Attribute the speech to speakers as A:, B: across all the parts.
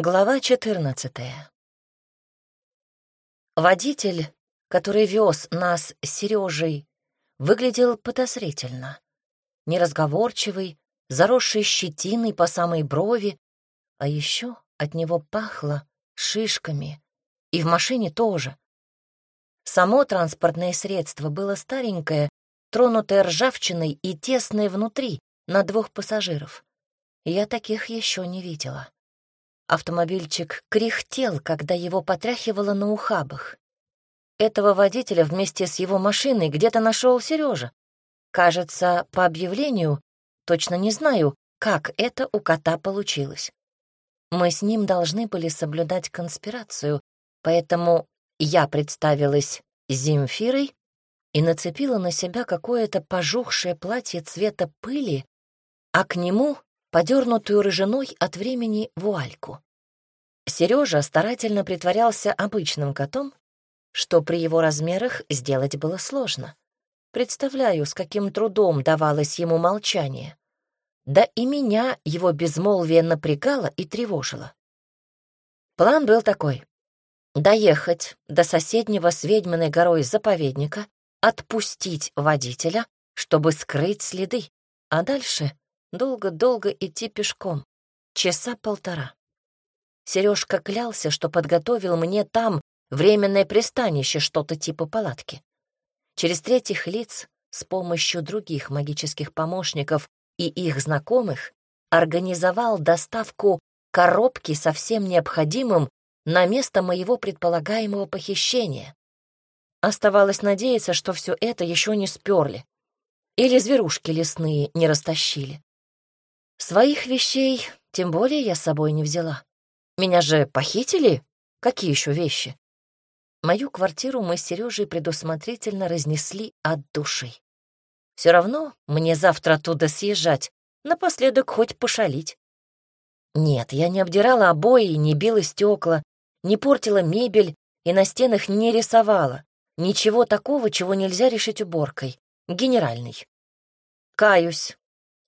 A: Глава 14. Водитель, который вез нас с Сережей, выглядел подозрительно. Неразговорчивый, заросший щетиной по самой брови, а еще от него пахло шишками, и в машине тоже. Само транспортное средство было старенькое, тронутое ржавчиной и тесное внутри, на двух пассажиров. Я таких еще не видела. Автомобильчик кряхтел, когда его потряхивало на ухабах. Этого водителя вместе с его машиной где-то нашел Сережа. Кажется, по объявлению, точно не знаю, как это у кота получилось. Мы с ним должны были соблюдать конспирацию, поэтому я представилась Земфирой и нацепила на себя какое-то пожухшее платье цвета пыли, а к нему подернутую рыжиной от времени вуальку. Сережа старательно притворялся обычным котом, что при его размерах сделать было сложно. Представляю, с каким трудом давалось ему молчание. Да и меня его безмолвие напрягало и тревожило. План был такой — доехать до соседнего с Ведьминой горой заповедника, отпустить водителя, чтобы скрыть следы, а дальше долго-долго идти пешком, часа полтора. Сережка клялся, что подготовил мне там временное пристанище, что-то типа палатки. Через третьих лиц с помощью других магических помощников и их знакомых организовал доставку коробки со всем необходимым на место моего предполагаемого похищения. Оставалось надеяться, что все это еще не сперли или зверушки лесные не растащили. Своих вещей тем более я с собой не взяла. Меня же похитили? Какие еще вещи? Мою квартиру мы с Сережей предусмотрительно разнесли от души. Все равно мне завтра оттуда съезжать, напоследок хоть пошалить. Нет, я не обдирала обои, не била стекла, не портила мебель и на стенах не рисовала. Ничего такого, чего нельзя решить уборкой. Генеральный. Каюсь,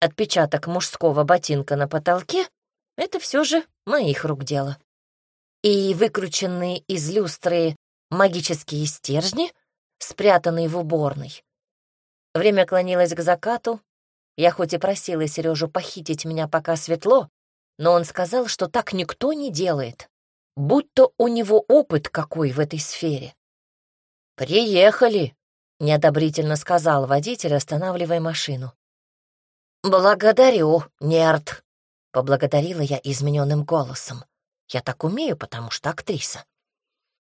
A: Отпечаток мужского ботинка на потолке — это все же моих рук дело. И выкрученные из люстры магические стержни, спрятанные в уборной. Время клонилось к закату. Я хоть и просила Сережу похитить меня, пока светло, но он сказал, что так никто не делает, будто у него опыт какой в этой сфере. «Приехали», — неодобрительно сказал водитель, останавливая машину. «Благодарю, Нерд», — поблагодарила я измененным голосом. «Я так умею, потому что актриса».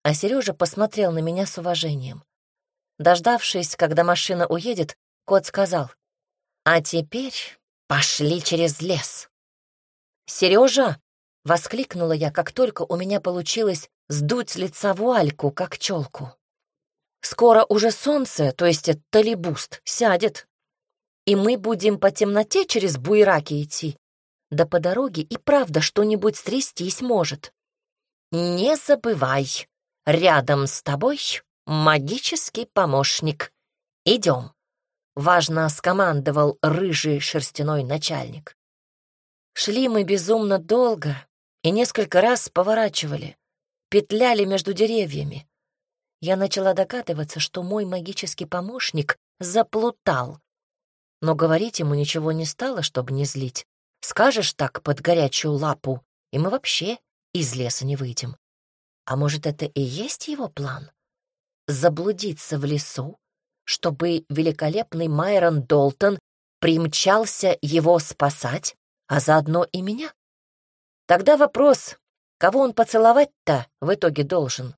A: А Сережа посмотрел на меня с уважением. Дождавшись, когда машина уедет, кот сказал, «А теперь пошли через лес». «Сережа!» — воскликнула я, как только у меня получилось сдуть с лица вуальку, как челку. «Скоро уже солнце, то есть талибуст, сядет, и мы будем по темноте через буераки идти. Да по дороге и правда что-нибудь стрястись может. Не забывай, рядом с тобой магический помощник. Идем. Важно скомандовал рыжий шерстяной начальник. Шли мы безумно долго и несколько раз поворачивали, петляли между деревьями. Я начала догадываться, что мой магический помощник заплутал, но говорить ему ничего не стало, чтобы не злить. Скажешь так под горячую лапу, и мы вообще из леса не выйдем. А может, это и есть его план? Заблудиться в лесу, чтобы великолепный Майрон Долтон примчался его спасать, а заодно и меня? Тогда вопрос, кого он поцеловать-то в итоге должен?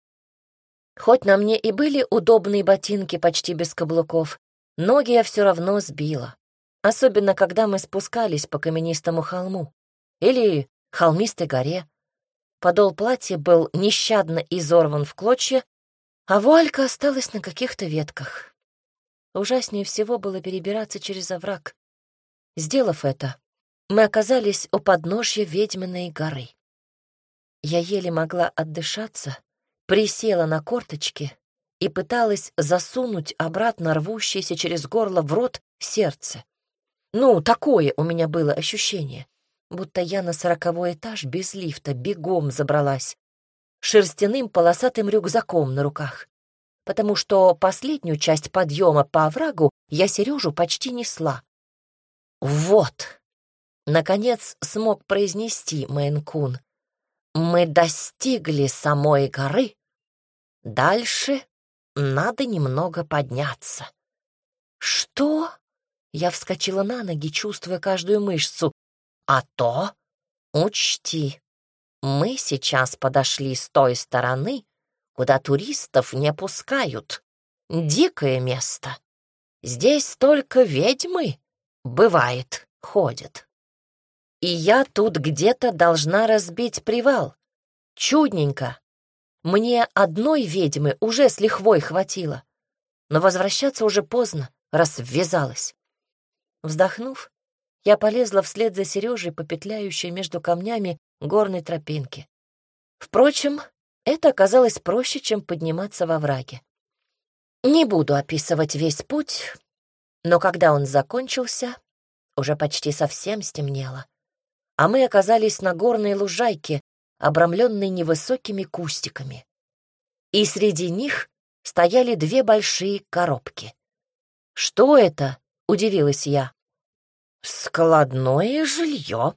A: Хоть на мне и были удобные ботинки почти без каблуков, Ноги я все равно сбила, особенно когда мы спускались по каменистому холму или холмистой горе. Подол платья был нещадно изорван в клочья, а вуалька осталась на каких-то ветках. Ужаснее всего было перебираться через овраг. Сделав это, мы оказались у подножья ведьминой горы. Я еле могла отдышаться, присела на корточки и пыталась засунуть обратно рвущееся через горло в рот сердце. Ну, такое у меня было ощущение. будто я на сороковой этаж без лифта бегом забралась, шерстяным полосатым рюкзаком на руках, потому что последнюю часть подъема по оврагу я Сережу почти несла. «Вот!» — наконец смог произнести Мэнкун. «Мы достигли самой горы. Дальше надо немного подняться». «Что?» — я вскочила на ноги, чувствуя каждую мышцу. «А то, учти, мы сейчас подошли с той стороны, куда туристов не пускают. Дикое место. Здесь только ведьмы, бывает, ходят. И я тут где-то должна разбить привал. Чудненько. Мне одной ведьмы уже с лихвой хватило. Но возвращаться уже поздно, раз ввязалась. Вздохнув, я полезла вслед за Сережей по петляющей между камнями горной тропинке. Впрочем, это оказалось проще, чем подниматься во враге. Не буду описывать весь путь, но когда он закончился, уже почти совсем стемнело, а мы оказались на горной лужайке, обрамленной невысокими кустиками. И среди них стояли две большие коробки. «Что это?» — удивилась я. «Складное жилье.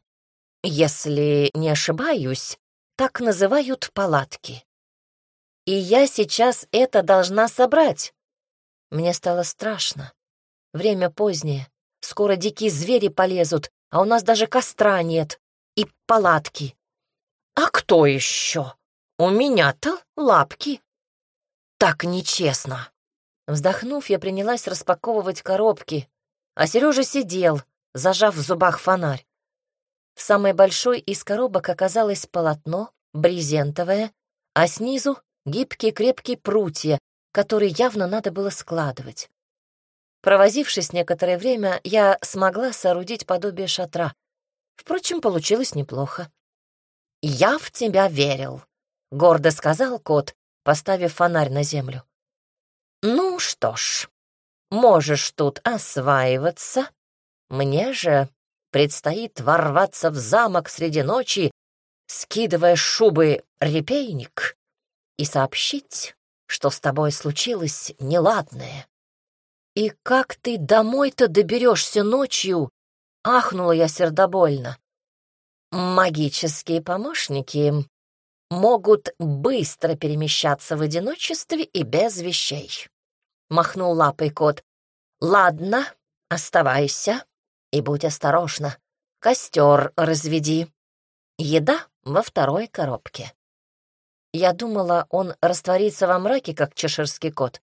A: Если не ошибаюсь, так называют палатки. И я сейчас это должна собрать. Мне стало страшно. Время позднее. Скоро дикие звери полезут, а у нас даже костра нет. И палатки. А кто еще? У меня-то лапки. Так нечестно. Вздохнув, я принялась распаковывать коробки, а Сережа сидел, зажав в зубах фонарь. В самой большой из коробок оказалось полотно, брезентовое, а снизу — гибкие крепкие прутья, которые явно надо было складывать. Провозившись некоторое время, я смогла соорудить подобие шатра. Впрочем, получилось неплохо. «Я в тебя верил», — гордо сказал кот, поставив фонарь на землю. «Ну что ж, можешь тут осваиваться, мне же предстоит ворваться в замок среди ночи, скидывая шубы репейник, и сообщить, что с тобой случилось неладное. «И как ты домой-то доберешься ночью?» — ахнула я сердобольно. «Магические помощники могут быстро перемещаться в одиночестве и без вещей», — махнул лапой кот. «Ладно, оставайся. И будь осторожна. Костер разведи. Еда во второй коробке. Я думала, он растворится во мраке, как чеширский кот,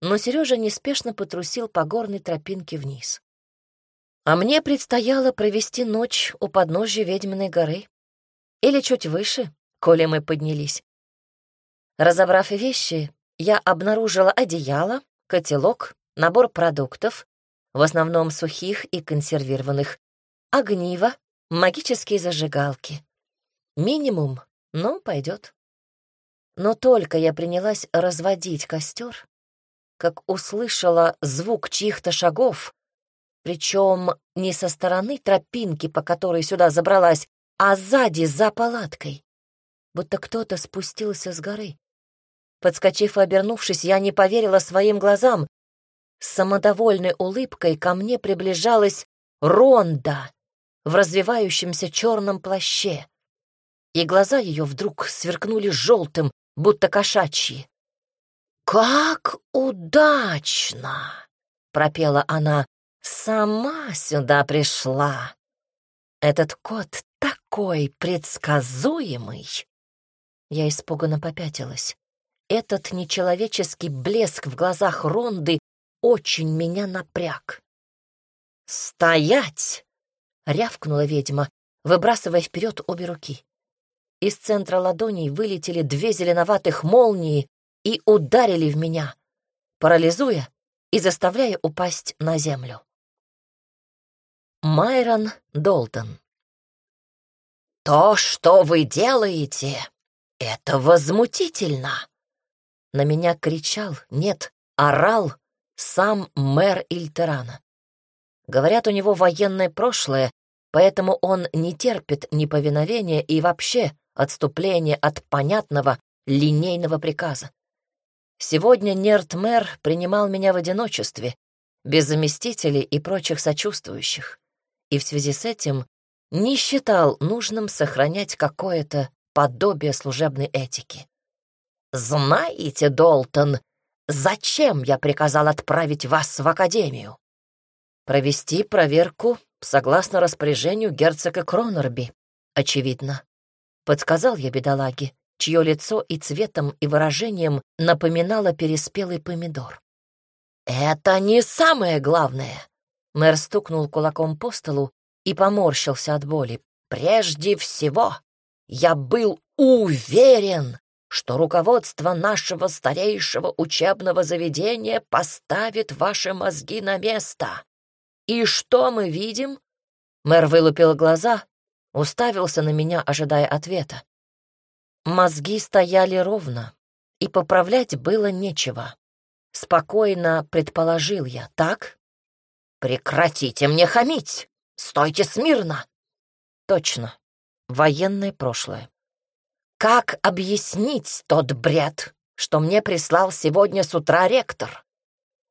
A: но Сережа неспешно потрусил по горной тропинке вниз. А мне предстояло провести ночь у подножья ведьминой горы. Или чуть выше, коли мы поднялись. Разобрав вещи, я обнаружила одеяло, котелок, набор продуктов, в основном сухих и консервированных, огниво, магические зажигалки. Минимум, но пойдет. Но только я принялась разводить костер, как услышала звук чьих-то шагов, причем не со стороны тропинки, по которой сюда забралась, а сзади, за палаткой, будто кто-то спустился с горы. Подскочив и обернувшись, я не поверила своим глазам. С самодовольной улыбкой ко мне приближалась Ронда в развивающемся черном плаще, и глаза ее вдруг сверкнули желтым, будто кошачьи. «Как удачно!» — пропела она. «Сама сюда пришла. Этот кот такой предсказуемый!» Я испуганно попятилась. Этот нечеловеческий блеск в глазах Ронды очень меня напряг. «Стоять!» — рявкнула ведьма, выбрасывая вперед обе руки. Из центра ладоней вылетели две зеленоватых молнии и ударили в меня, парализуя и заставляя упасть на землю. Майрон Долтон «То, что вы делаете, это возмутительно!» На меня кричал, нет, орал сам мэр Ильтерана. Говорят, у него военное прошлое, поэтому он не терпит неповиновения и вообще отступления от понятного линейного приказа. Сегодня Нерт-мэр принимал меня в одиночестве, без заместителей и прочих сочувствующих, и в связи с этим не считал нужным сохранять какое-то подобие служебной этики. «Знаете, Долтон, зачем я приказал отправить вас в академию?» «Провести проверку согласно распоряжению герцога Кронерби, очевидно», — подсказал я бедолаге, чье лицо и цветом, и выражением напоминало переспелый помидор. «Это не самое главное!» Мэр стукнул кулаком по столу и поморщился от боли. «Прежде всего, я был уверен, что руководство нашего старейшего учебного заведения поставит ваши мозги на место. И что мы видим?» Мэр вылупил глаза, уставился на меня, ожидая ответа. Мозги стояли ровно, и поправлять было нечего. Спокойно предположил я, так? «Прекратите мне хамить! Стойте смирно!» Точно, военное прошлое. Как объяснить тот бред, что мне прислал сегодня с утра ректор?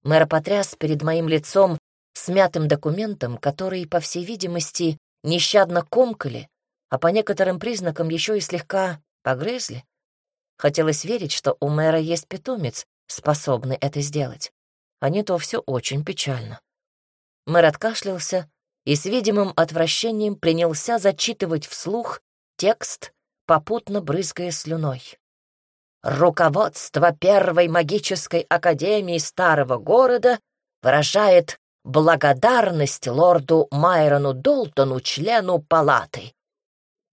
A: Мэр потряс перед моим лицом смятым документом, который, по всей видимости, нещадно комкали, а по некоторым признакам еще и слегка Погрызли? Хотелось верить, что у мэра есть питомец, способный это сделать. А не то все очень печально. Мэр откашлялся и с видимым отвращением принялся зачитывать вслух текст, попутно брызгая слюной. «Руководство Первой магической академии Старого города выражает благодарность лорду Майрону Долтону, члену палаты.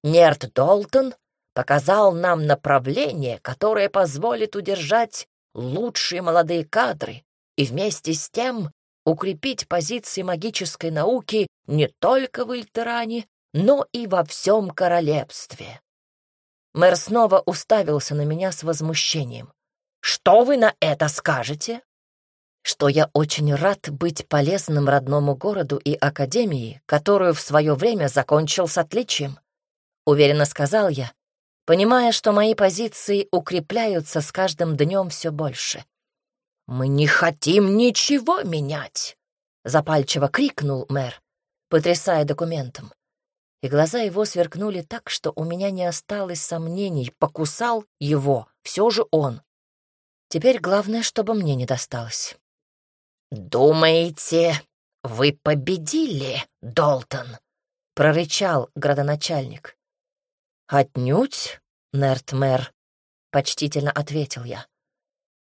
A: Нерт Долтон показал нам направление, которое позволит удержать лучшие молодые кадры и вместе с тем укрепить позиции магической науки не только в Ильтеране, но и во всем королевстве. Мэр снова уставился на меня с возмущением. «Что вы на это скажете?» «Что я очень рад быть полезным родному городу и академии, которую в свое время закончил с отличием», — уверенно сказал я, понимая, что мои позиции укрепляются с каждым днем все больше. «Мы не хотим ничего менять!» — запальчиво крикнул мэр, потрясая документом. И глаза его сверкнули так, что у меня не осталось сомнений, покусал его все же он. Теперь главное, чтобы мне не досталось. «Думаете, вы победили, Долтон?» — прорычал градоначальник. «Отнюдь, Нертмер», — почтительно ответил я.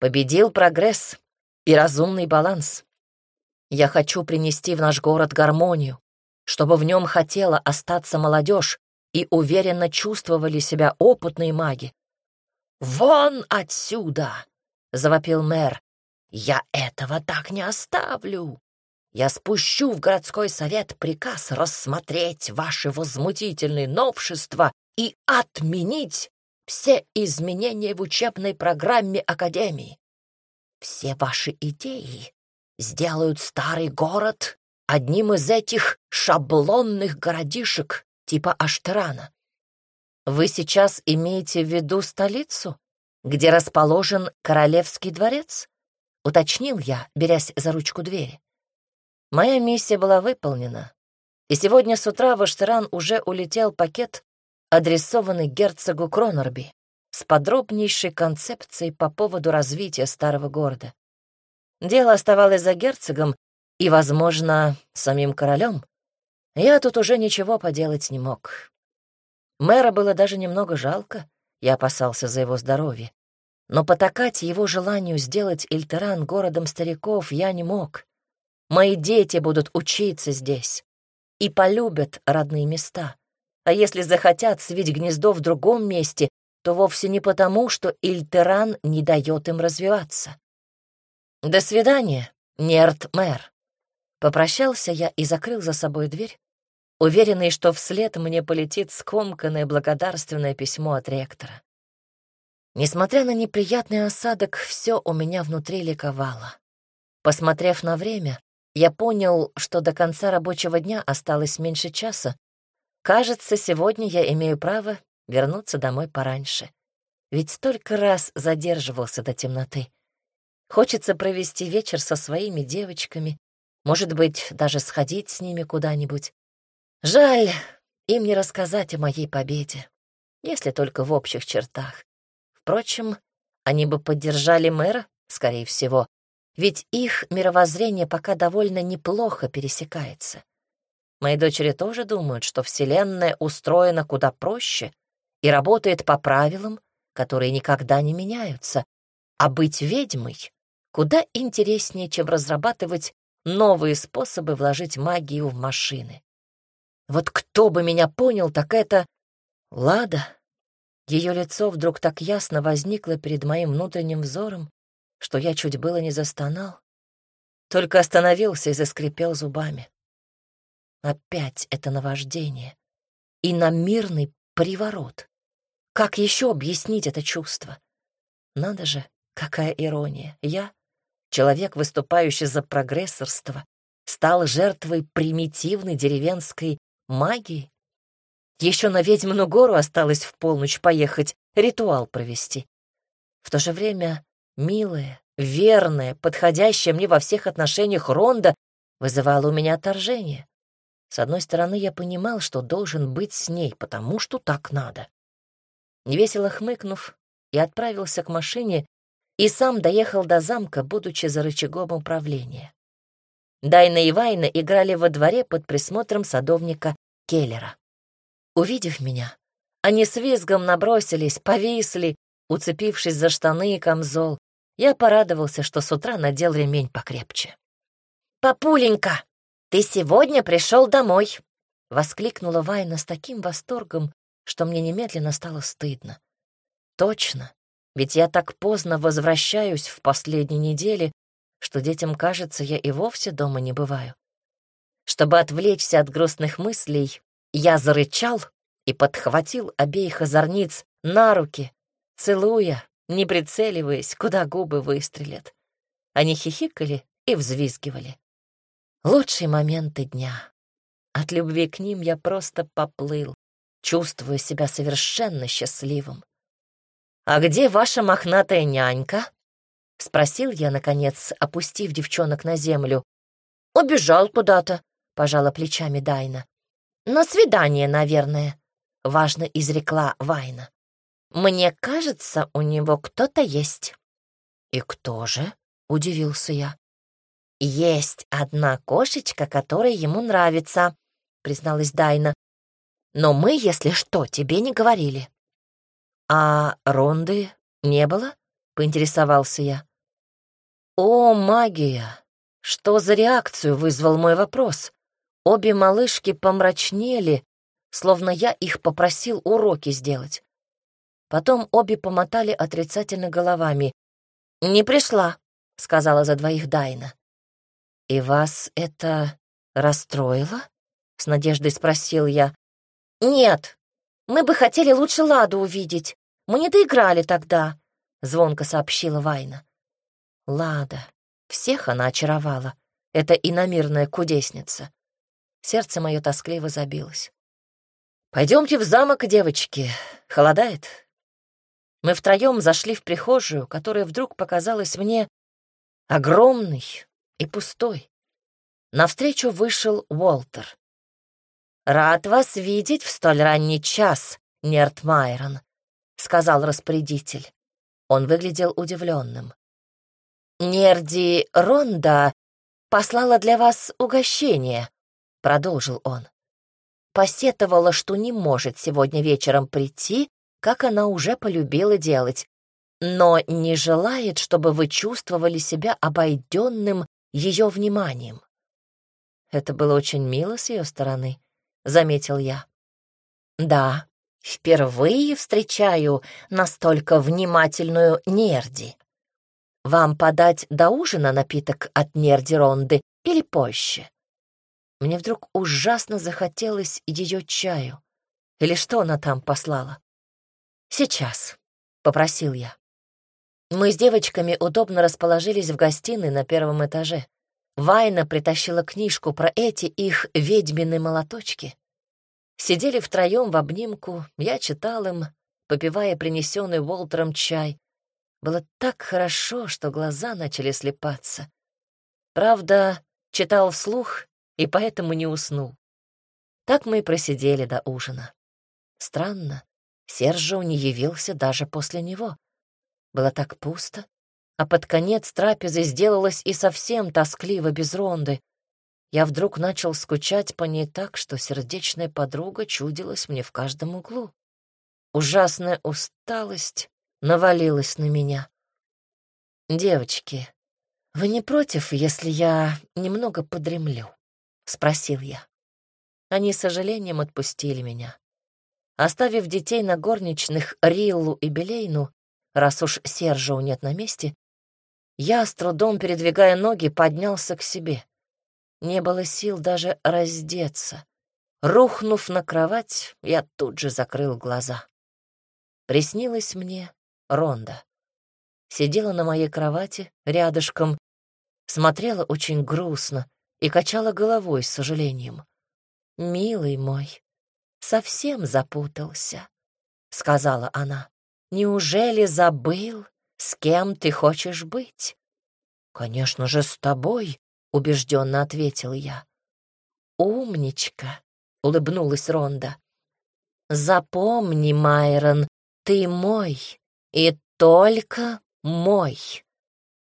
A: «Победил прогресс и разумный баланс. Я хочу принести в наш город гармонию, чтобы в нем хотела остаться молодежь и уверенно чувствовали себя опытные маги. «Вон отсюда!» — завопил мэр. «Я этого так не оставлю!» Я спущу в городской совет приказ рассмотреть ваши возмутительные новшества и отменить все изменения в учебной программе Академии. Все ваши идеи сделают старый город одним из этих шаблонных городишек типа Аштерана. Вы сейчас имеете в виду столицу, где расположен Королевский дворец? Уточнил я, берясь за ручку двери. Моя миссия была выполнена, и сегодня с утра в Аштеран уже улетел пакет адресованный герцогу Кронорби с подробнейшей концепцией по поводу развития старого города. Дело оставалось за герцогом и, возможно, самим королем. Я тут уже ничего поделать не мог. Мэра было даже немного жалко, я опасался за его здоровье. Но потакать его желанию сделать Ильтеран городом стариков я не мог. Мои дети будут учиться здесь и полюбят родные места. А если захотят свить гнездо в другом месте, то вовсе не потому, что Ильтеран не дает им развиваться. «До свидания, Нерт-мэр!» Попрощался я и закрыл за собой дверь, уверенный, что вслед мне полетит скомканное благодарственное письмо от ректора. Несмотря на неприятный осадок, все у меня внутри ликовало. Посмотрев на время, я понял, что до конца рабочего дня осталось меньше часа, Кажется, сегодня я имею право вернуться домой пораньше. Ведь столько раз задерживался до темноты. Хочется провести вечер со своими девочками, может быть, даже сходить с ними куда-нибудь. Жаль, им не рассказать о моей победе, если только в общих чертах. Впрочем, они бы поддержали мэра, скорее всего, ведь их мировоззрение пока довольно неплохо пересекается. Мои дочери тоже думают, что Вселенная устроена куда проще и работает по правилам, которые никогда не меняются, а быть ведьмой куда интереснее, чем разрабатывать новые способы вложить магию в машины. Вот кто бы меня понял, так это Лада. Ее лицо вдруг так ясно возникло перед моим внутренним взором, что я чуть было не застонал, только остановился и заскрипел зубами. Опять это наваждение и на мирный приворот. Как еще объяснить это чувство? Надо же, какая ирония. Я, человек, выступающий за прогрессорство, стал жертвой примитивной деревенской магии. Еще на Ведьмину гору осталось в полночь поехать, ритуал провести. В то же время милая, верная, подходящая мне во всех отношениях Ронда вызывала у меня отторжение. С одной стороны, я понимал, что должен быть с ней, потому что так надо. Невесело хмыкнув, я отправился к машине и сам доехал до замка, будучи за рычагом управления. Дайна и Вайна играли во дворе под присмотром садовника Келлера. Увидев меня, они с визгом набросились, повисли, уцепившись за штаны и камзол. Я порадовался, что с утра надел ремень покрепче. «Папуленька, ты сегодня пришел домой!» — воскликнула Вайна с таким восторгом, что мне немедленно стало стыдно. «Точно, ведь я так поздно возвращаюсь в последней неделе, что детям кажется, я и вовсе дома не бываю. Чтобы отвлечься от грустных мыслей, я зарычал и подхватил обеих озорниц на руки, целуя, не прицеливаясь, куда губы выстрелят. Они хихикали и взвизгивали. Лучшие моменты дня. От любви к ним я просто поплыл, чувствуя себя совершенно счастливым. «А где ваша мохнатая нянька?» — спросил я, наконец, опустив девчонок на землю. «Убежал куда-то», — пожала плечами Дайна. «На свидание, наверное», — важно изрекла Вайна. «Мне кажется, у него кто-то есть». «И кто же?» — удивился я. «Есть одна кошечка, которая ему нравится», — призналась Дайна. «Но мы, если что, тебе не говорили». «А Ронды не было?» — поинтересовался я. «О, магия! Что за реакцию вызвал мой вопрос? Обе малышки помрачнели, словно я их попросил уроки сделать. Потом обе помотали отрицательно головами. «Не пришла», — сказала за двоих Дайна. «И вас это расстроило?» — с надеждой спросил я. «Нет, мы бы хотели лучше Ладу увидеть. Мы не доиграли тогда», — звонко сообщила Вайна. Лада. Всех она очаровала. Это иномирная кудесница. Сердце мое тоскливо забилось. «Пойдемте в замок, девочки. Холодает». Мы втроем зашли в прихожую, которая вдруг показалась мне огромной и пустой. Навстречу вышел Уолтер. «Рад вас видеть в столь ранний час, Нерт Майрон», — сказал распорядитель. Он выглядел удивленным. «Нерди Ронда послала для вас угощение», продолжил он. Посетовала, что не может сегодня вечером прийти, как она уже полюбила делать, но не желает, чтобы вы чувствовали себя обойденным ее вниманием. Это было очень мило с ее стороны, заметил я. Да, впервые встречаю настолько внимательную нерди. Вам подать до ужина напиток от нерди Ронды или позже? Мне вдруг ужасно захотелось ее чаю. Или что она там послала? «Сейчас», — попросил я. Мы с девочками удобно расположились в гостиной на первом этаже. Вайна притащила книжку про эти их ведьмины молоточки. Сидели втроем в обнимку, я читал им, попивая принесенный Уолтером чай. Было так хорошо, что глаза начали слепаться. Правда, читал вслух и поэтому не уснул. Так мы и просидели до ужина. Странно, Сержио не явился даже после него. Было так пусто, а под конец трапезы сделалось и совсем тоскливо без Ронды. Я вдруг начал скучать по ней так, что сердечная подруга чудилась мне в каждом углу. Ужасная усталость навалилась на меня. «Девочки, вы не против, если я немного подремлю?» — спросил я. Они с сожалением отпустили меня. Оставив детей на горничных Риллу и Белейну, раз уж Сержио нет на месте, я, с трудом передвигая ноги, поднялся к себе. Не было сил даже раздеться. Рухнув на кровать, я тут же закрыл глаза. Приснилась мне Ронда. Сидела на моей кровати рядышком, смотрела очень грустно и качала головой с сожалением. «Милый мой, совсем запутался», — сказала она. «Неужели забыл, с кем ты хочешь быть?» «Конечно же, с тобой», — убежденно ответил я. «Умничка», — улыбнулась Ронда. «Запомни, Майрон, ты мой, и только мой.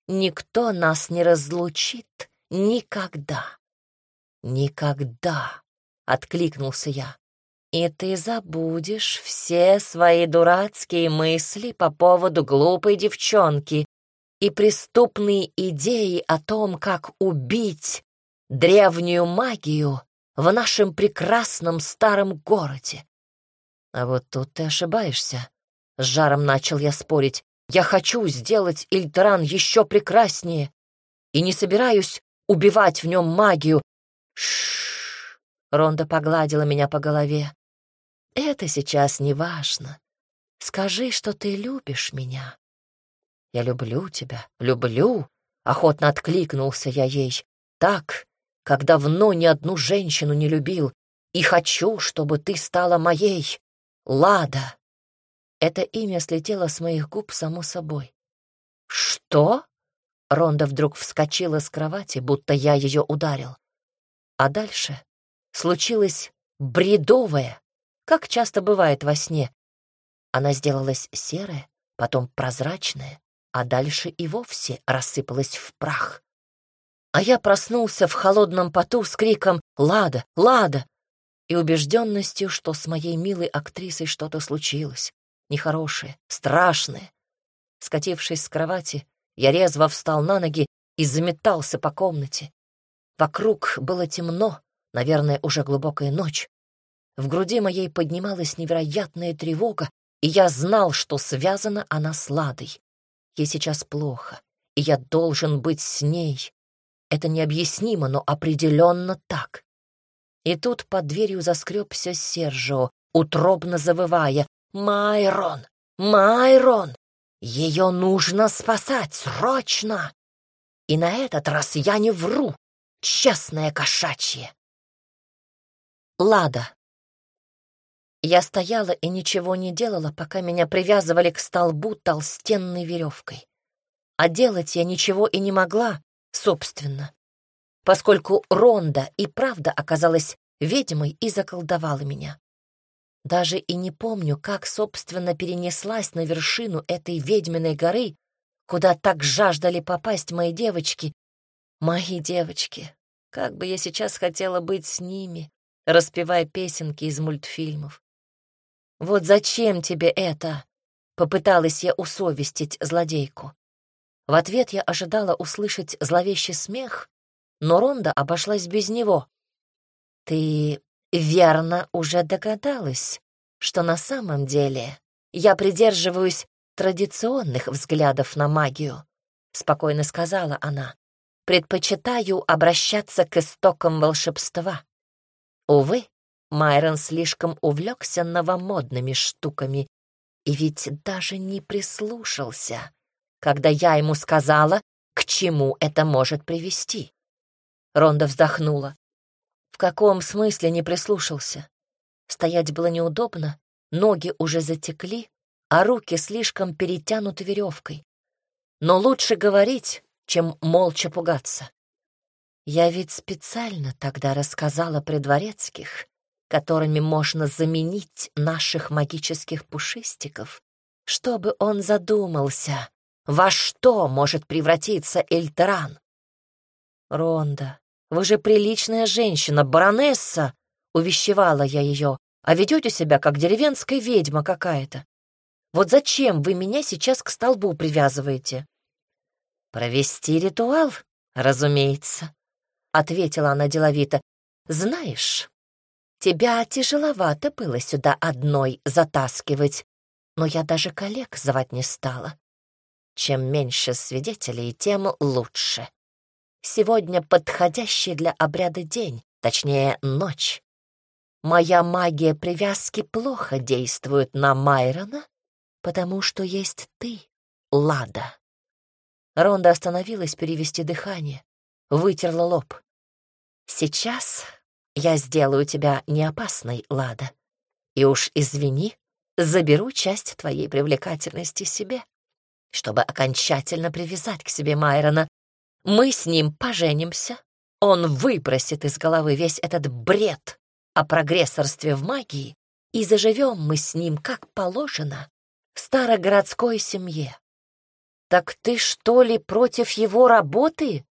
A: Никто нас не разлучит никогда». «Никогда», — откликнулся я. «И ты забудешь все свои дурацкие мысли по поводу глупой девчонки и преступные идеи о том, как убить древнюю магию в нашем прекрасном старом городе. А вот тут ты ошибаешься. С жаром начал я спорить. Я хочу сделать Ильтеран еще прекраснее и не собираюсь убивать в нем магию. Шш. Ронда погладила меня по голове. Это сейчас не важно. Скажи, что ты любишь меня. Я люблю тебя, люблю, охотно откликнулся я ей. Так, как давно ни одну женщину не любил, и хочу, чтобы ты стала моей, Лада. Это имя слетело с моих губ само собой. Что? Ронда вдруг вскочила с кровати, будто я ее ударил. А дальше случилось бредовое, как часто бывает во сне. Она сделалась серая, потом прозрачная, а дальше и вовсе рассыпалась в прах. А я проснулся в холодном поту с криком «Лада! Лада!» и убежденностью, что с моей милой актрисой что-то случилось, нехорошее, страшное. Скатившись с кровати, я резво встал на ноги и заметался по комнате. Вокруг было темно, наверное, уже глубокая ночь, в груди моей поднималась невероятная тревога, и я знал, что связана она с Ладой. Ей сейчас плохо, и я должен быть с ней. Это необъяснимо, но определенно так. И тут под дверью заскребся Сержио, утробно завывая «Майрон! Майрон! Ее нужно спасать срочно!» И на этот раз я не вру, честная кошачья. Лада. Я стояла и ничего не делала, пока меня привязывали к столбу толстенной веревкой. А делать я ничего и не могла, собственно, поскольку Ронда и правда оказалась ведьмой и заколдовала меня. Даже и не помню, как, собственно, перенеслась на вершину этой ведьминой горы, куда так жаждали попасть мои девочки. Мои девочки, как бы я сейчас хотела быть с ними, распевая песенки из мультфильмов. «Вот зачем тебе это?» — попыталась я усовестить злодейку. В ответ я ожидала услышать зловещий смех, но Ронда обошлась без него. «Ты верно уже догадалась, что на самом деле я придерживаюсь традиционных взглядов на магию», — спокойно сказала она. «Предпочитаю обращаться к истокам волшебства. Увы, Майрон слишком увлекся новомодными штуками и ведь даже не прислушался, когда я ему сказала, к чему это может привести. Ронда вздохнула. В каком смысле не прислушался? Стоять было неудобно, ноги уже затекли, а руки слишком перетянуты веревкой. Но лучше говорить, чем молча пугаться. Я ведь специально тогда рассказала при дворецких, которыми можно заменить наших магических пушистиков, чтобы он задумался, во что может превратиться Эльтеран. «Ронда, вы же приличная женщина, баронесса!» — увещевала я ее. «А ведете себя, как деревенская ведьма какая-то. Вот зачем вы меня сейчас к столбу привязываете?» «Провести ритуал, разумеется», — ответила она деловито. «Знаешь, тебя тяжеловато было сюда одной затаскивать, но я даже коллег звать не стала. Чем меньше свидетелей, тем лучше. Сегодня подходящий для обряда день, точнее, ночь. Моя магия привязки плохо действует на Майрона, потому что есть ты, Лада. Ронда остановилась перевести дыхание, вытерла лоб. «Сейчас я сделаю тебя неопасной, Лада, и уж извини, заберу часть твоей привлекательности себе, чтобы окончательно привязать к себе Майрона. Мы с ним поженимся, он выпросит из головы весь этот бред о прогрессорстве в магии, и заживем мы с ним, как положено, в старогородской семье. «Так ты что ли против его работы?»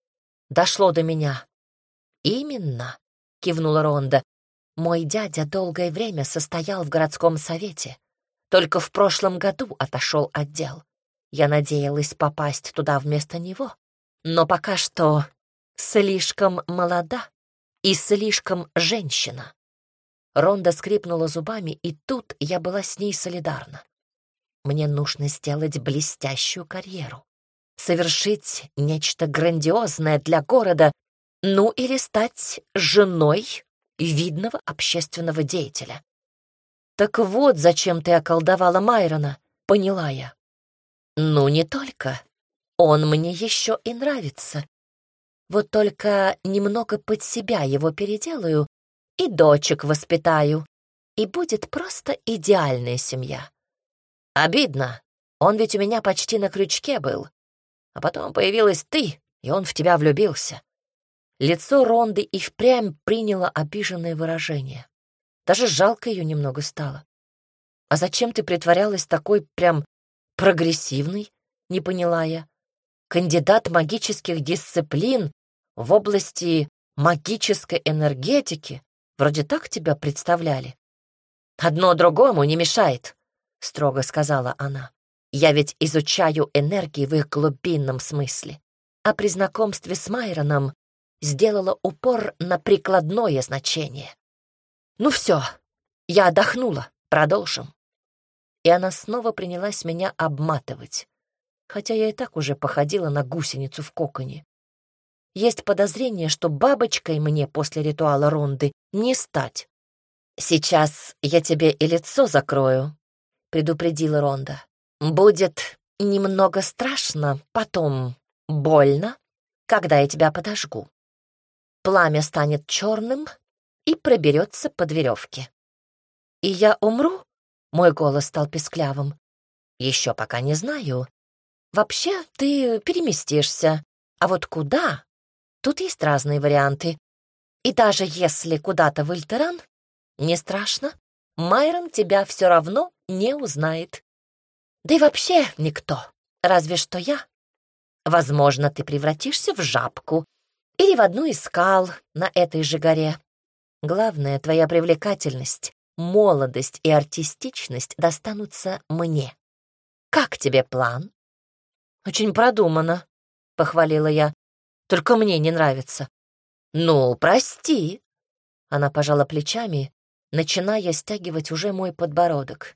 A: Дошло до меня. «Именно», — кивнула Ронда. «Мой дядя долгое время состоял в городском совете. Только в прошлом году отошел отдел. Я надеялась попасть туда вместо него. Но пока что слишком молода и слишком женщина». Ронда скрипнула зубами, и тут я была с ней солидарна. Мне нужно сделать блестящую карьеру, совершить нечто грандиозное для города, ну или стать женой видного общественного деятеля. Так вот, зачем ты околдовала Майрона, поняла я. Ну, не только. Он мне еще и нравится. Вот только немного под себя его переделаю и дочек воспитаю, и будет просто идеальная семья. Обидно. Он ведь у меня почти на крючке был. А потом появилась ты, и он в тебя влюбился. Лицо Ронды и впрямь приняло обиженное выражение. Даже жалко ее немного стало. А зачем ты притворялась такой прям прогрессивной, не поняла я. Кандидат магических дисциплин в области магической энергетики. Вроде так тебя представляли. Одно другому не мешает, — строго сказала она. «Я ведь изучаю энергии в их глубинном смысле, а при знакомстве с Майроном сделала упор на прикладное значение. Ну все, я отдохнула, продолжим». И она снова принялась меня обматывать, хотя я и так уже походила на гусеницу в коконе. Есть подозрение, что бабочкой мне после ритуала ронды не стать. Сейчас я тебе и лицо закрою, — предупредила Ронда. «Будет немного страшно, потом больно, когда я тебя подожгу. Пламя станет черным и проберется под веревки. И я умру?» — мой голос стал песклявым. «Еще пока не знаю. Вообще ты переместишься, а вот куда? Тут есть разные варианты. И даже если куда-то в Ильтеран, не страшно. Майрон тебя все равно не узнает. Да и вообще никто, разве что я. Возможно, ты превратишься в жабку или в одну из скал на этой же горе. Главное, твоя привлекательность, молодость и артистичность достанутся мне. Как тебе план? Очень продумано, — похвалила я. Только мне не нравится. Ну, прости. Она пожала плечами, начиная стягивать уже мой подбородок.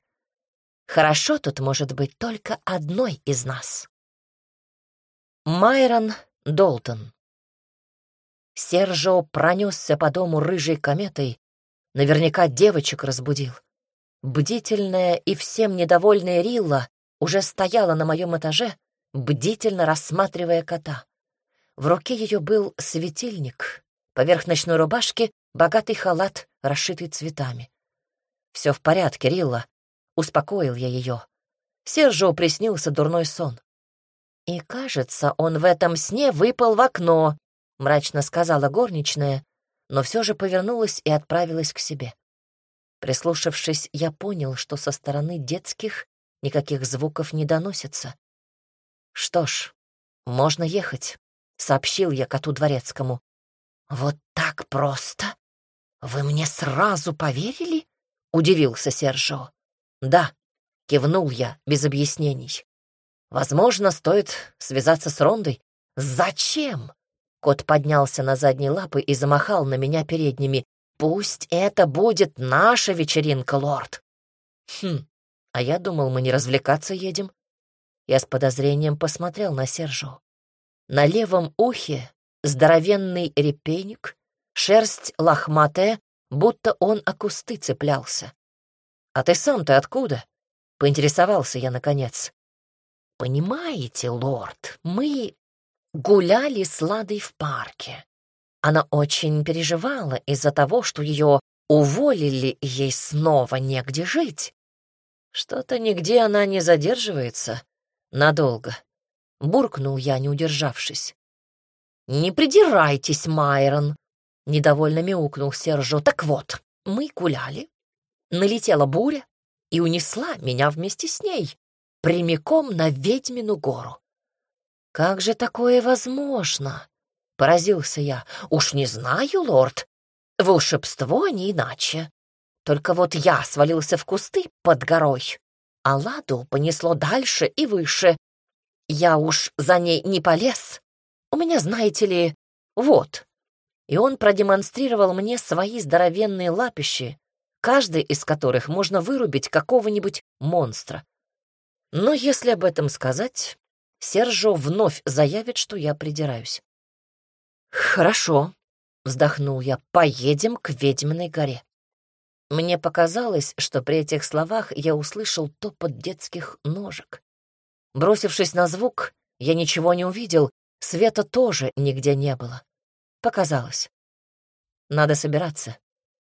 A: Хорошо тут может быть только одной из нас. Майрон Долтон. Сержо пронесся по дому рыжей кометой, наверняка девочек разбудил. Бдительная и всем недовольная Рилла уже стояла на моем этаже, бдительно рассматривая кота. В руке ее был светильник, поверх ночной рубашки богатый халат, расшитый цветами. Все в порядке, Рилла. Успокоил я ее. Сержу приснился дурной сон. И, кажется, он в этом сне выпал в окно, мрачно сказала горничная, но все же повернулась и отправилась к себе. Прислушавшись, я понял, что со стороны детских никаких звуков не доносится. Что ж, можно ехать, сообщил я коту дворецкому. Вот так просто? Вы мне сразу поверили? удивился Сержо. Да, кивнул я без объяснений. Возможно, стоит связаться с Рондой. Зачем? Кот поднялся на задние лапы и замахал на меня передними. «Пусть это будет наша вечеринка, лорд!» «Хм, а я думал, мы не развлекаться едем». Я с подозрением посмотрел на Сержу. На левом ухе здоровенный репейник, шерсть лохматая, будто он о кусты цеплялся. «А ты сам-то откуда?» — поинтересовался я наконец. «Понимаете, лорд, мы гуляли с Ладой в парке. Она очень переживала из-за того, что ее уволили, и ей снова негде жить. Что-то нигде она не задерживается надолго. Буркнул я, не удержавшись. «Не придирайтесь, Майрон!» — недовольно мяукнул Сержо. «Так вот, мы гуляли. Налетела буря и унесла меня вместе с ней прямиком на ведьмину гору. «Как же такое возможно?» — поразился я. «Уж не знаю, лорд. Волшебство не иначе. Только вот я свалился в кусты под горой, а ладу понесло дальше и выше. Я уж за ней не полез. У меня, знаете ли, вот». И он продемонстрировал мне свои здоровенные лапищи, каждый из которых можно вырубить какого-нибудь монстра. Но если об этом сказать, Сержо вновь заявит, что я придираюсь. «Хорошо», — вздохнул я, — «поедем к ведьминой горе». Мне показалось, что при этих словах я услышал топот детских ножек. Бросившись на звук, я ничего не увидел, света тоже нигде не было. Показалось. Надо собираться.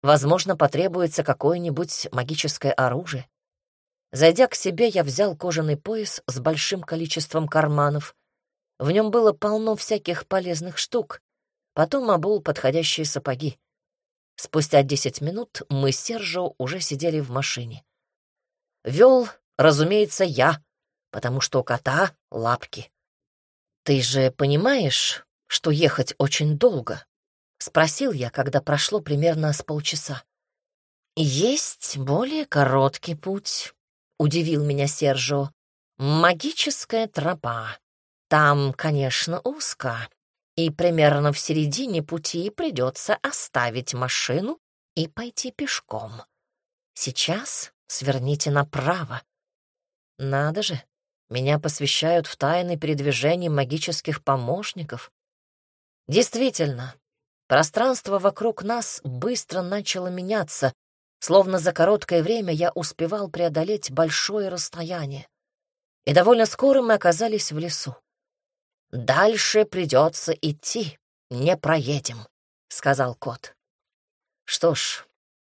A: Возможно, потребуется какое-нибудь магическое оружие. Зайдя к себе, я взял кожаный пояс с большим количеством карманов. В нем было полно всяких полезных штук. Потом обул подходящие сапоги. Спустя десять минут мы с Сержо уже сидели в машине. Вел, разумеется, я, потому что у кота лапки. «Ты же понимаешь, что ехать очень долго?» — спросил я, когда прошло примерно с полчаса. «Есть более короткий путь», — удивил меня Сержо. «Магическая тропа. Там, конечно, узко, и примерно в середине пути придется оставить машину и пойти пешком. Сейчас сверните направо. Надо же, меня посвящают в тайны передвижений магических помощников. Действительно, пространство вокруг нас быстро начало меняться, Словно за короткое время я успевал преодолеть большое расстояние. И довольно скоро мы оказались в лесу. «Дальше придется идти, не проедем», — сказал кот. «Что ж,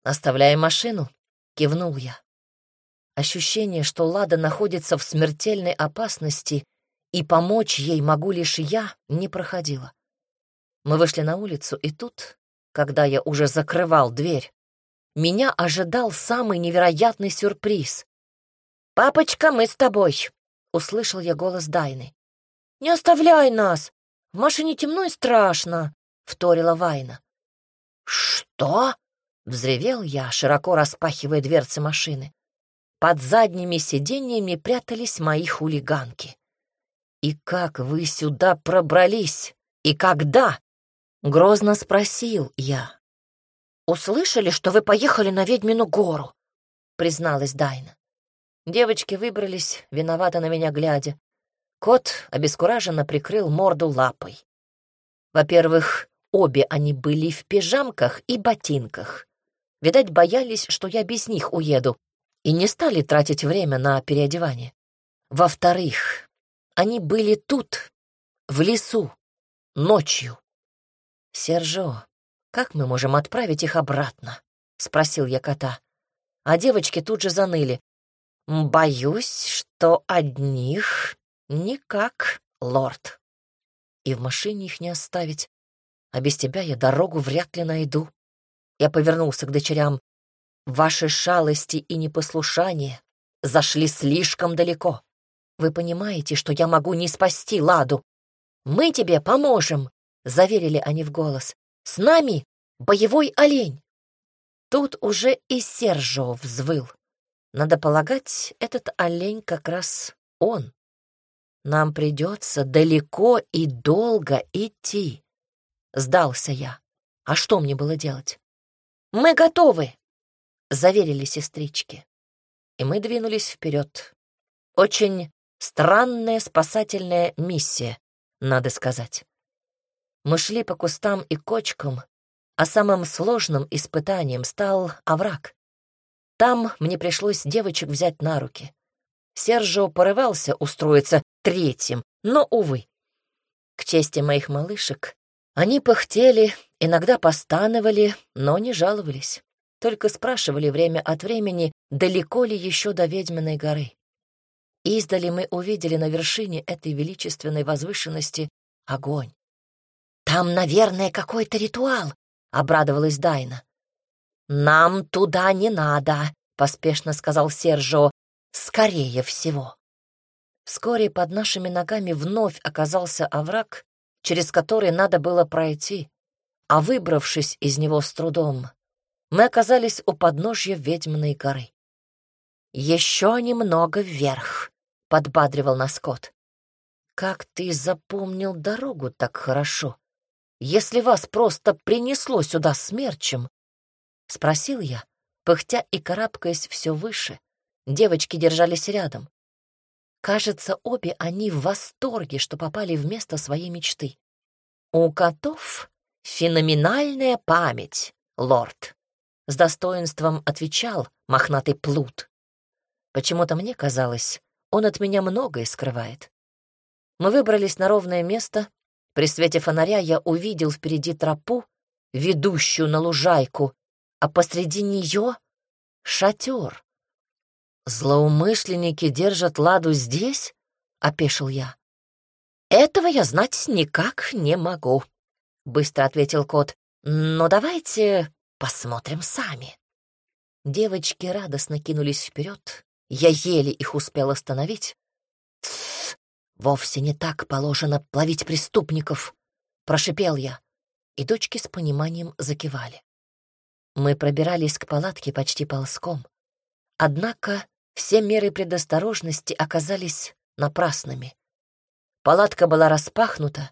A: оставляем машину», — кивнул я. Ощущение, что Лада находится в смертельной опасности и помочь ей могу лишь я, не проходило. Мы вышли на улицу, и тут, когда я уже закрывал дверь, меня ожидал самый невероятный сюрприз. «Папочка, мы с тобой!» — услышал я голос Дайны. «Не оставляй нас! В машине темно и страшно!» — вторила Вайна. «Что?» — взревел я, широко распахивая дверцы машины. Под задними сиденьями прятались мои хулиганки. «И как вы сюда пробрались? И когда?» — грозно спросил я. «Услышали, что вы поехали на Ведьмину гору», — призналась Дайна. Девочки выбрались, виновато на меня глядя. Кот обескураженно прикрыл морду лапой. Во-первых, обе они были в пижамках и ботинках. Видать, боялись, что я без них уеду, и не стали тратить время на переодевание. Во-вторых, они были тут, в лесу, ночью. Сержо, «Как мы можем отправить их обратно?» — спросил я кота. а девочки тут же заныли. «Боюсь, что одних никак, лорд. И в машине их не оставить, а без тебя я дорогу вряд ли найду». Я повернулся к дочерям. «Ваши шалости и непослушание зашли слишком далеко. Вы понимаете, что я могу не спасти Ладу. Мы тебе поможем», — заверили они в голос. «С нами боевой олень». Тут уже и Сержо взвыл. Надо полагать, этот олень как раз он. Нам придется далеко и долго идти. Сдался я. А что мне было делать? Мы готовы, заверили сестрички. И мы двинулись вперед. Очень странная спасательная миссия, надо сказать. Мы шли по кустам и кочкам, а самым сложным испытанием стал овраг. Там мне пришлось девочек взять на руки. Сержио порывался устроиться третьим, но, увы. К чести моих малышек, они пыхтели, иногда постановали, но не жаловались. Только спрашивали время от времени, далеко ли еще до Ведьминой горы. Издали мы увидели на вершине этой величественной возвышенности огонь. «Там, наверное, какой-то ритуал», — обрадовалась Дайна. «Нам туда не надо», — поспешно сказал Сержо. «Скорее всего». Вскоре под нашими ногами вновь оказался овраг, через который надо было пройти, а выбравшись из него с трудом, мы оказались у подножья ведьминой горы. «Еще немного вверх», — подбадривал нас кот. «Как ты запомнил дорогу так хорошо?» Если вас просто принесло сюда смерчем?» — спросил я, пыхтя и карабкаясь все выше. Девочки держались рядом. Кажется, обе они в восторге, что попали в место своей мечты. «У котов феноменальная память, лорд», — с достоинством отвечал мохнатый плут. Почему-то мне казалось, он от меня многое скрывает. Мы выбрались на ровное место, при свете фонаря я увидел впереди тропу, ведущую на лужайку, а посреди нее — шатер. «Злоумышленники держат ладу здесь?» — опешил я. «Этого я знать никак не могу», — быстро ответил кот. «Но давайте посмотрим сами». Девочки радостно кинулись вперед. Я еле их успел остановить. «Вовсе не так положено плавить преступников», — прошипел я, и дочки с пониманием закивали. Мы пробирались к палатке почти ползком. Однако все меры предосторожности оказались напрасными. Палатка была распахнута,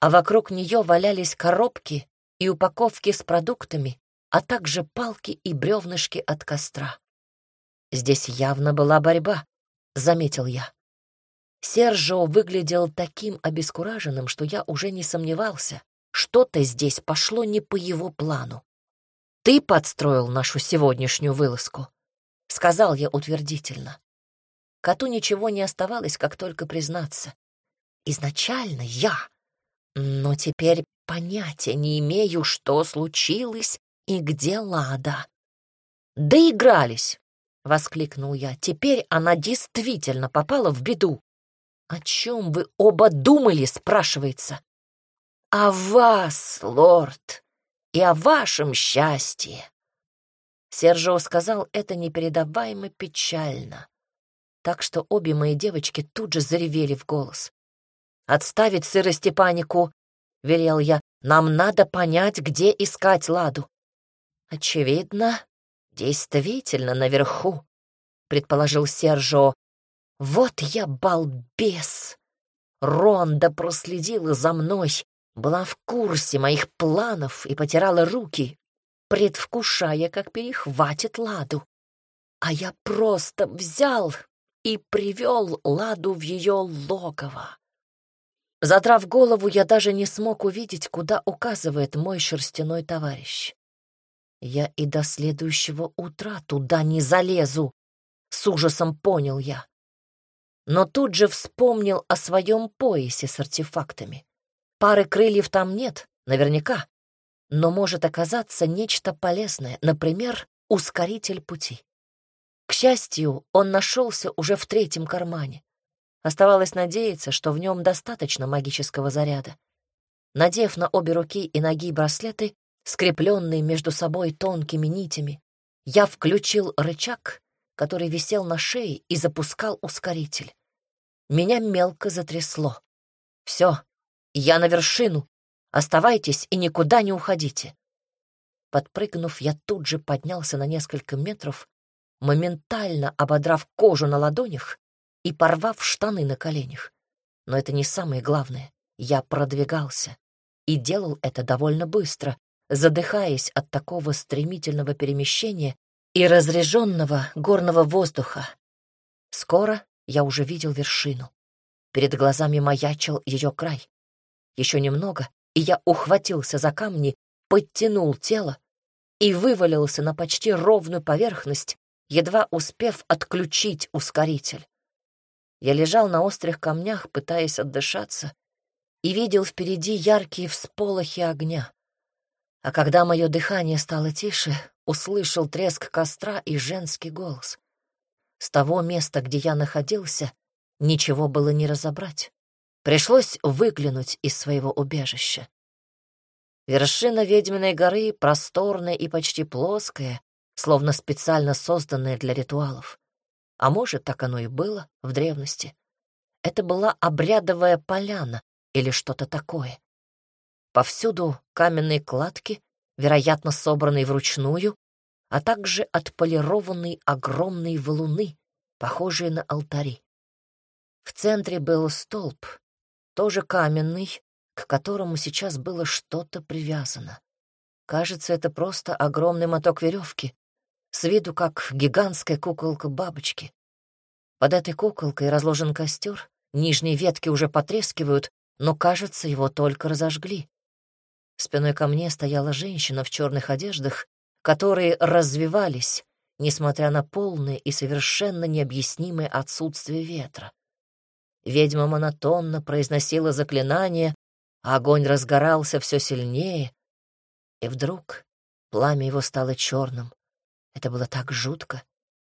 A: а вокруг нее валялись коробки и упаковки с продуктами, а также палки и бревнышки от костра. Здесь явно была борьба, — заметил я. Сержио выглядел таким обескураженным, что я уже не сомневался. Что-то здесь пошло не по его плану. «Ты подстроил нашу сегодняшнюю вылазку», — сказал я утвердительно. Коту ничего не оставалось, как только признаться. Изначально я, но теперь понятия не имею, что случилось и где Лада. «Доигрались!» — воскликнул я. «Теперь она действительно попала в беду. «О чем вы оба думали?» — спрашивается. «О вас, лорд, и о вашем счастье». Сержио сказал это непередаваемо печально, так что обе мои девочки тут же заревели в голос. «Отставить сырость и панику!» — велел я. «Нам надо понять, где искать Ладу». «Очевидно, действительно наверху», — предположил Сержио, вот я балбес! Ронда проследила за мной, была в курсе моих планов и потирала руки, предвкушая, как перехватит Ладу. А я просто взял и привел Ладу в ее логово. Задрав голову, я даже не смог увидеть, куда указывает мой шерстяной товарищ. Я и до следующего утра туда не залезу, с ужасом понял я но тут же вспомнил о своем поясе с артефактами. Пары крыльев там нет, наверняка, но может оказаться нечто полезное, например, ускоритель пути. К счастью, он нашелся уже в третьем кармане. Оставалось надеяться, что в нем достаточно магического заряда. Надев на обе руки и ноги браслеты, скрепленные между собой тонкими нитями, я включил рычаг, который висел на шее, и запускал ускоритель. Меня мелко затрясло. Все, я на вершину. Оставайтесь и никуда не уходите. Подпрыгнув, я тут же поднялся на несколько метров, моментально ободрав кожу на ладонях и порвав штаны на коленях. Но это не самое главное. Я продвигался. И делал это довольно быстро, задыхаясь от такого стремительного перемещения и разреженного горного воздуха. Скоро я уже видел вершину. Перед глазами маячил ее край. Еще немного, и я ухватился за камни, подтянул тело и вывалился на почти ровную поверхность, едва успев отключить ускоритель. Я лежал на острых камнях, пытаясь отдышаться, и видел впереди яркие всполохи огня. А когда мое дыхание стало тише, услышал треск костра и женский голос. С того места, где я находился, ничего было не разобрать. Пришлось выглянуть из своего убежища. Вершина ведьминой горы просторная и почти плоская, словно специально созданная для ритуалов. А может, так оно и было в древности. Это была обрядовая поляна или что-то такое. Повсюду каменные кладки, вероятно, собранные вручную, а также отполированные огромные валуны, похожие на алтари. В центре был столб, тоже каменный, к которому сейчас было что-то привязано. Кажется, это просто огромный моток веревки, с виду как гигантская куколка бабочки. Под этой куколкой разложен костер, нижние ветки уже потрескивают, но, кажется, его только разожгли. Спиной ко мне стояла женщина в черных одеждах, которые развивались, несмотря на полное и совершенно необъяснимое отсутствие ветра. Ведьма монотонно произносила заклинание, а огонь разгорался все сильнее, и вдруг пламя его стало черным, это было так жутко.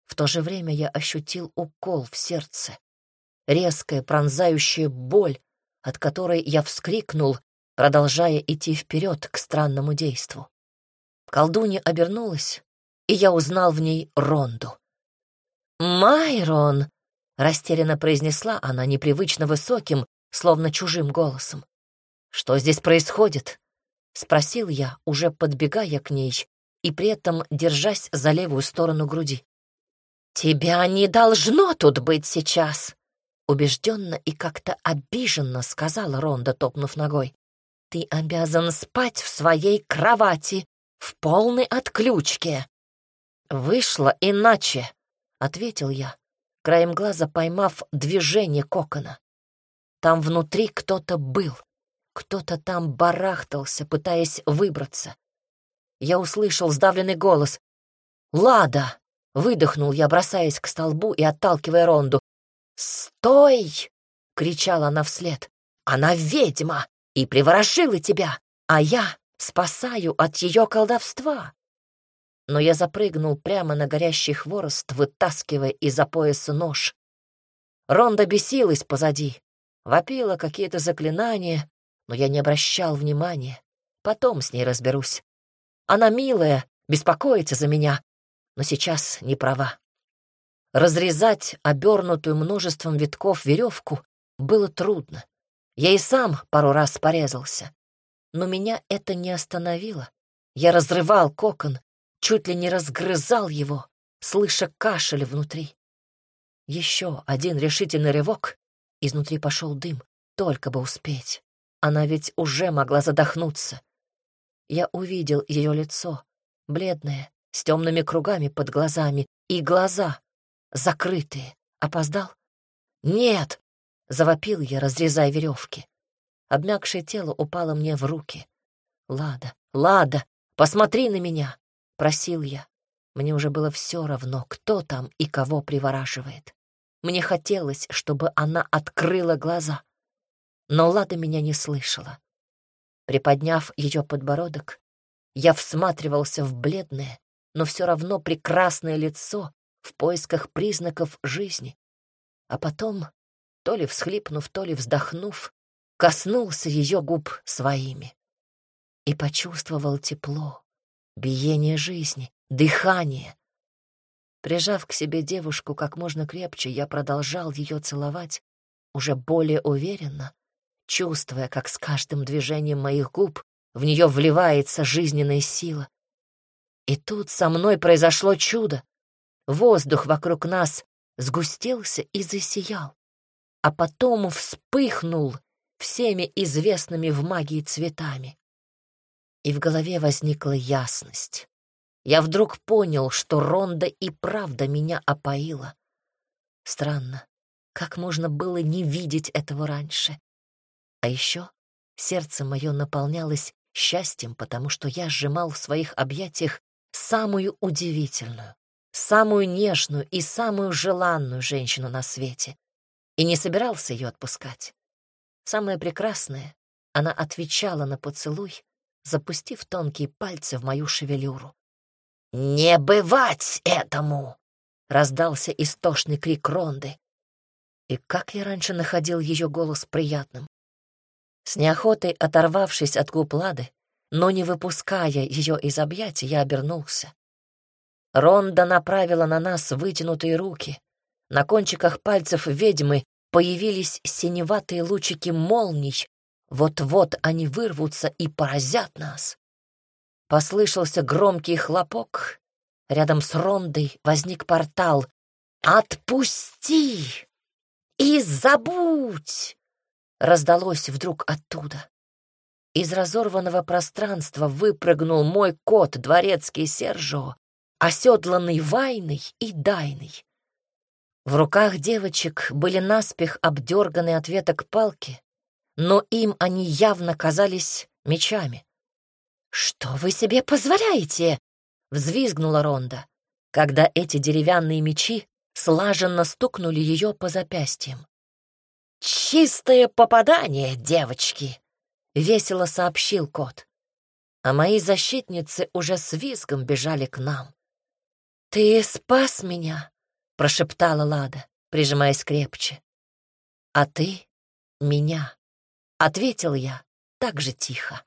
A: В то же время я ощутил укол в сердце. Резкая, пронзающая боль, от которой я вскрикнул, продолжая идти вперед к странному действу. Колдунья обернулась, и я узнал в ней Ронду. «Майрон!» — растерянно произнесла она непривычно высоким, словно чужим голосом. «Что здесь происходит?» — спросил я, уже подбегая к ней и при этом держась за левую сторону груди. «Тебя не должно тут быть сейчас!» Убежденно и как-то обиженно сказала Ронда, топнув ногой. «Ты обязан спать в своей кровати, в полной отключке». «Вышло иначе», — ответил я, краем глаза поймав движение кокона. Там внутри кто-то был, кто-то там барахтался, пытаясь выбраться я услышал сдавленный голос. «Лада!» — выдохнул я, бросаясь к столбу и отталкивая Ронду. «Стой!» — кричала она вслед. «Она ведьма и приворошила тебя, а я спасаю от ее колдовства!» Но я запрыгнул прямо на горящий хворост, вытаскивая из-за пояса нож. Ронда бесилась позади, вопила какие-то заклинания, но я не обращал внимания. Потом с ней разберусь. Она милая, беспокоится за меня, но сейчас не права. Разрезать обернутую множеством витков веревку было трудно. Я и сам пару раз порезался. Но меня это не остановило. Я разрывал кокон, чуть ли не разгрызал его, слыша кашель внутри. Еще один решительный рывок, изнутри пошел дым, только бы успеть. Она ведь уже могла задохнуться. Я увидел ее лицо, бледное, с темными кругами под глазами, и глаза закрытые. Опоздал? Нет! Завопил я, разрезая веревки. Обмякшее тело упало мне в руки. «Лада, Лада, посмотри на меня!» — просил я. Мне уже было все равно, кто там и кого привораживает. Мне хотелось, чтобы она открыла глаза. Но Лада меня не слышала. Приподняв ее подбородок, я всматривался в бледное, но все равно прекрасное лицо, в поисках признаков жизни. А потом, то ли всхлипнув, то ли вздохнув, коснулся ее губ своими и почувствовал тепло, биение жизни, дыхание. Прижав к себе девушку как можно крепче, я продолжал ее целовать, уже более уверенно, чувствуя, как с каждым движением моих губ в нее вливается жизненная сила. И тут со мной произошло чудо. Воздух вокруг нас сгустился и засиял, а потом вспыхнул всеми известными в магии цветами. И в голове возникла ясность. Я вдруг понял, что Ронда и правда меня опоила. Странно, как можно было не видеть этого раньше? А еще сердце мое наполнялось счастьем, потому что я сжимал в своих объятиях самую удивительную, самую нежную и самую желанную женщину на свете, и не собирался ее отпускать. Самое прекрасное, она отвечала на поцелуй, запустив тонкие пальцы в мою шевелюру. «Не бывать этому!» — раздался истошный крик Ронды. И как я раньше находил ее голос приятным. С неохотой оторвавшись от губ Лады, но не выпуская ее из объятий, я обернулся. Ронда направила на нас вытянутые руки. На кончиках пальцев ведьмы появились синеватые лучики молний. Вот-вот они вырвутся и поразят нас. Послышался громкий хлопок. Рядом с Рондой возник портал. «Отпусти и забудь!» раздалось вдруг оттуда. Из разорванного пространства выпрыгнул мой кот, дворецкий Сержо, оседланный Вайной и Дайной. В руках девочек были наспех обдерганные от веток палки, но им они явно казались мечами. «Что вы себе позволяете?» — взвизгнула Ронда, когда эти деревянные мечи слаженно стукнули ее по запястьям. «Чистое попадание, девочки!» — весело сообщил кот. А мои защитницы уже с визгом бежали к нам. «Ты спас меня!» — прошептала Лада, прижимаясь крепче. «А ты — меня!» — ответил я так же тихо.